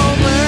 moment.